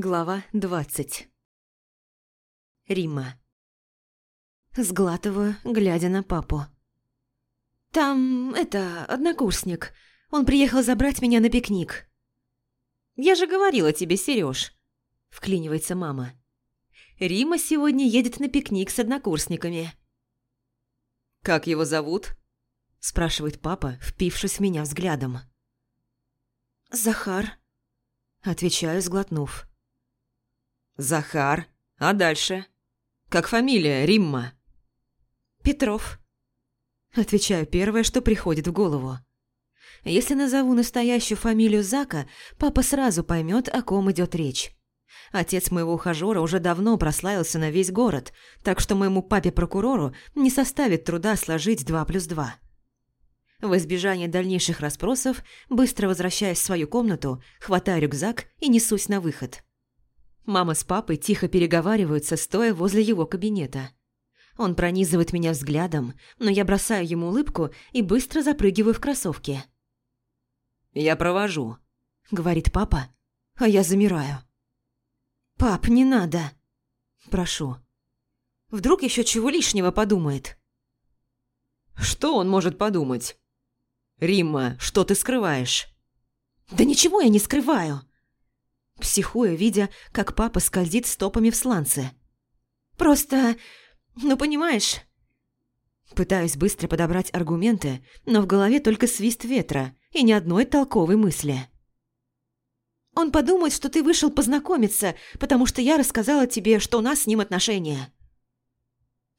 Глава двадцать. Рима. Сглатываю, глядя на папу. «Там, это, однокурсник. Он приехал забрать меня на пикник». «Я же говорила тебе, Серёж», – вклинивается мама. «Рима сегодня едет на пикник с однокурсниками». «Как его зовут?» – спрашивает папа, впившись в меня взглядом. «Захар», – отвечаю, сглотнув. «Захар. А дальше? Как фамилия, Римма?» «Петров». Отвечаю первое, что приходит в голову. Если назову настоящую фамилию Зака, папа сразу поймет, о ком идет речь. Отец моего ухажера уже давно прославился на весь город, так что моему папе-прокурору не составит труда сложить два плюс два. В избежание дальнейших расспросов, быстро возвращаясь в свою комнату, хватаю рюкзак и несусь на выход. Мама с папой тихо переговариваются, стоя возле его кабинета. Он пронизывает меня взглядом, но я бросаю ему улыбку и быстро запрыгиваю в кроссовки. «Я провожу», — говорит папа, а я замираю. «Пап, не надо!» «Прошу. Вдруг еще чего лишнего подумает?» «Что он может подумать?» «Римма, что ты скрываешь?» «Да ничего я не скрываю!» Психуя, видя, как папа скользит стопами в сланце. «Просто... ну понимаешь...» Пытаюсь быстро подобрать аргументы, но в голове только свист ветра и ни одной толковой мысли. «Он подумает, что ты вышел познакомиться, потому что я рассказала тебе, что у нас с ним отношения».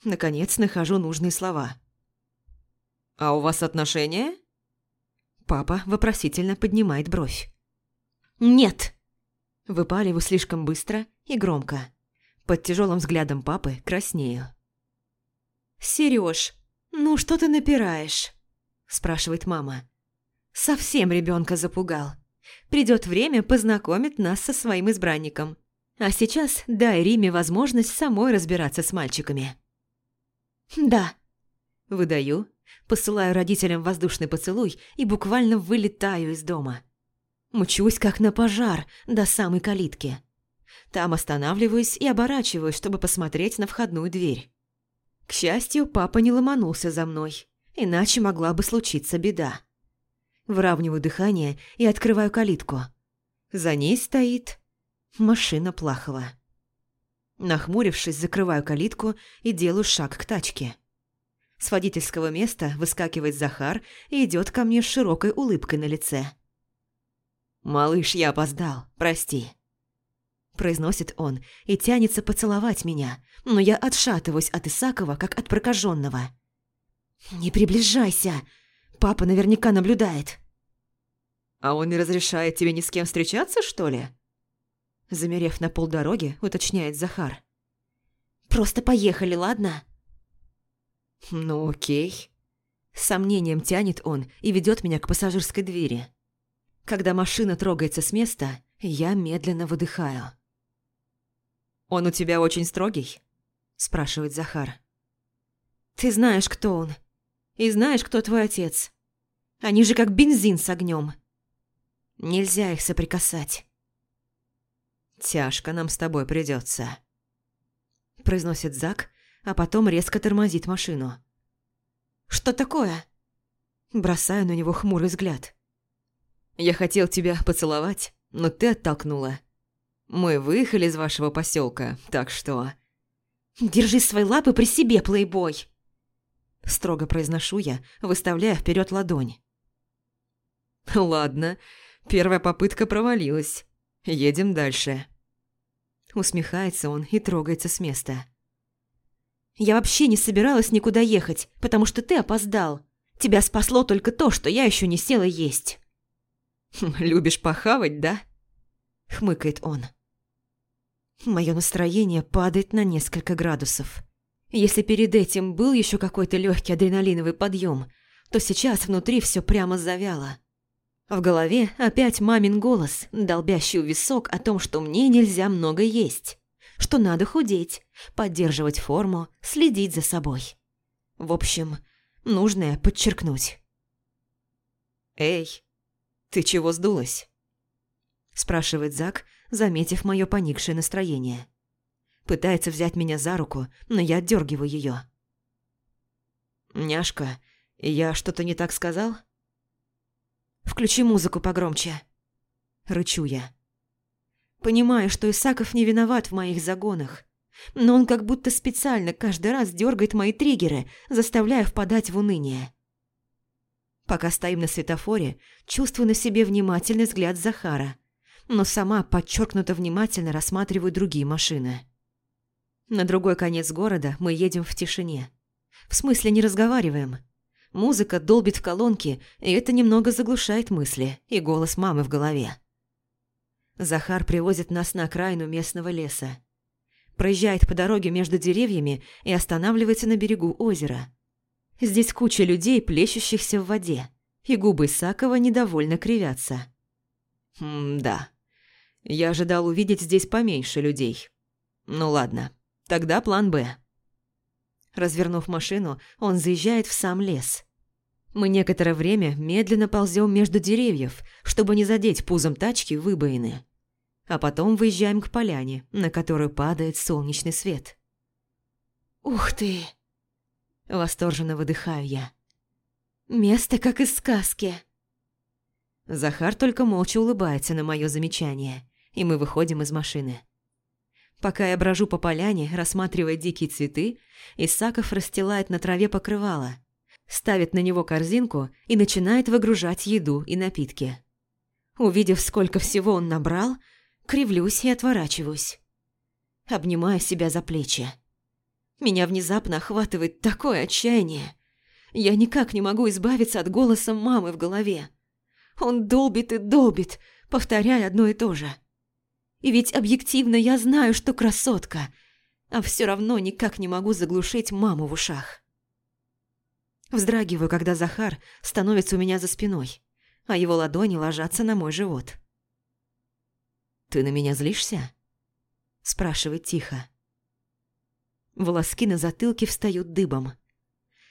Наконец нахожу нужные слова. «А у вас отношения?» Папа вопросительно поднимает бровь. «Нет!» Выпаливаю слишком быстро и громко. Под тяжелым взглядом папы краснею. «Серёж, ну что ты напираешь?» спрашивает мама. «Совсем ребенка запугал. Придет время познакомить нас со своим избранником. А сейчас дай Риме возможность самой разбираться с мальчиками». «Да», – выдаю, посылаю родителям воздушный поцелуй и буквально вылетаю из дома. Мчусь, как на пожар, до самой калитки. Там останавливаюсь и оборачиваюсь, чтобы посмотреть на входную дверь. К счастью, папа не ломанулся за мной, иначе могла бы случиться беда. Выравниваю дыхание и открываю калитку. За ней стоит машина Плахова. Нахмурившись, закрываю калитку и делаю шаг к тачке. С водительского места выскакивает Захар и идет ко мне с широкой улыбкой на лице. «Малыш, я опоздал, прости», – произносит он и тянется поцеловать меня, но я отшатываюсь от Исакова, как от прокаженного. «Не приближайся! Папа наверняка наблюдает». «А он не разрешает тебе ни с кем встречаться, что ли?» Замерев на полдороги, уточняет Захар. «Просто поехали, ладно?» «Ну окей». Сомнением тянет он и ведет меня к пассажирской двери. Когда машина трогается с места, я медленно выдыхаю. «Он у тебя очень строгий?» – спрашивает Захар. «Ты знаешь, кто он. И знаешь, кто твой отец. Они же как бензин с огнем. Нельзя их соприкасать». «Тяжко нам с тобой придется», – произносит Зак, а потом резко тормозит машину. «Что такое?» Бросаю на него хмурый взгляд. Я хотел тебя поцеловать, но ты оттолкнула. Мы выехали из вашего поселка, так что...» «Держи свои лапы при себе, плейбой!» Строго произношу я, выставляя вперед ладонь. «Ладно, первая попытка провалилась. Едем дальше». Усмехается он и трогается с места. «Я вообще не собиралась никуда ехать, потому что ты опоздал. Тебя спасло только то, что я еще не села есть». «Любишь похавать, да?» – хмыкает он. Мое настроение падает на несколько градусов. Если перед этим был еще какой-то легкий адреналиновый подъем, то сейчас внутри все прямо завяло. В голове опять мамин голос, долбящий у висок о том, что мне нельзя много есть, что надо худеть, поддерживать форму, следить за собой. В общем, нужное подчеркнуть. «Эй, «Ты чего сдулась?» Спрашивает Зак, заметив мое поникшее настроение. Пытается взять меня за руку, но я отдергиваю ее. «Няшка, я что-то не так сказал?» «Включи музыку погромче», — рычу я. Понимаю, что Исаков не виноват в моих загонах, но он как будто специально каждый раз дергает мои триггеры, заставляя впадать в уныние. Пока стоим на светофоре, чувствую на себе внимательный взгляд Захара, но сама подчеркнуто внимательно рассматриваю другие машины. На другой конец города мы едем в тишине. В смысле, не разговариваем. Музыка долбит в колонке, и это немного заглушает мысли и голос мамы в голове. Захар привозит нас на окраину местного леса. Проезжает по дороге между деревьями и останавливается на берегу озера. Здесь куча людей, плещущихся в воде, и губы Исакова недовольно кривятся. Хм, да. Я ожидал увидеть здесь поменьше людей. Ну ладно, тогда план «Б». Развернув машину, он заезжает в сам лес. Мы некоторое время медленно ползем между деревьев, чтобы не задеть пузом тачки выбоины. А потом выезжаем к поляне, на которую падает солнечный свет. «Ух ты!» Восторженно выдыхаю я. «Место как из сказки!» Захар только молча улыбается на мое замечание, и мы выходим из машины. Пока я брожу по поляне, рассматривая дикие цветы, Исаков расстилает на траве покрывало, ставит на него корзинку и начинает выгружать еду и напитки. Увидев, сколько всего он набрал, кривлюсь и отворачиваюсь. Обнимаю себя за плечи. Меня внезапно охватывает такое отчаяние. Я никак не могу избавиться от голоса мамы в голове. Он долбит и долбит, повторяя одно и то же – и ведь объективно я знаю, что красотка, а все равно никак не могу заглушить маму в ушах. Вздрагиваю, когда Захар становится у меня за спиной, а его ладони ложатся на мой живот. «Ты на меня злишься?» – спрашивает тихо. Волоски на затылке встают дыбом.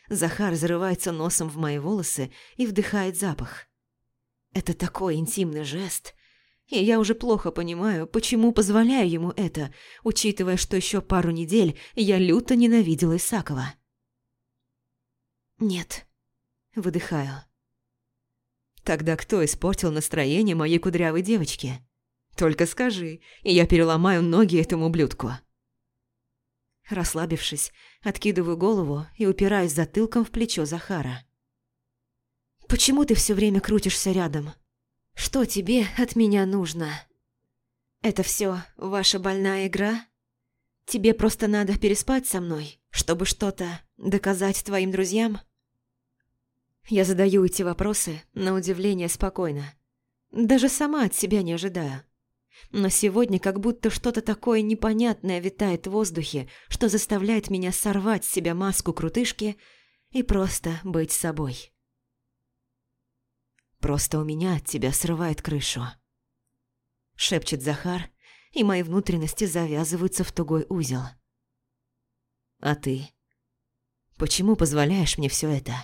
Захар зарывается носом в мои волосы и вдыхает запах. Это такой интимный жест, и я уже плохо понимаю, почему позволяю ему это, учитывая, что еще пару недель я люто ненавидела Исакова. «Нет», — выдыхаю. «Тогда кто испортил настроение моей кудрявой девочки? Только скажи, и я переломаю ноги этому ублюдку». Расслабившись, откидываю голову и упираюсь затылком в плечо Захара. «Почему ты все время крутишься рядом?» Что тебе от меня нужно? Это все ваша больная игра? Тебе просто надо переспать со мной, чтобы что-то доказать твоим друзьям? Я задаю эти вопросы, на удивление, спокойно. Даже сама от себя не ожидаю. Но сегодня как будто что-то такое непонятное витает в воздухе, что заставляет меня сорвать с себя маску крутышки и просто быть собой. Просто у меня от тебя срывает крышу. Шепчет Захар, и мои внутренности завязываются в тугой узел. А ты? Почему позволяешь мне все это?»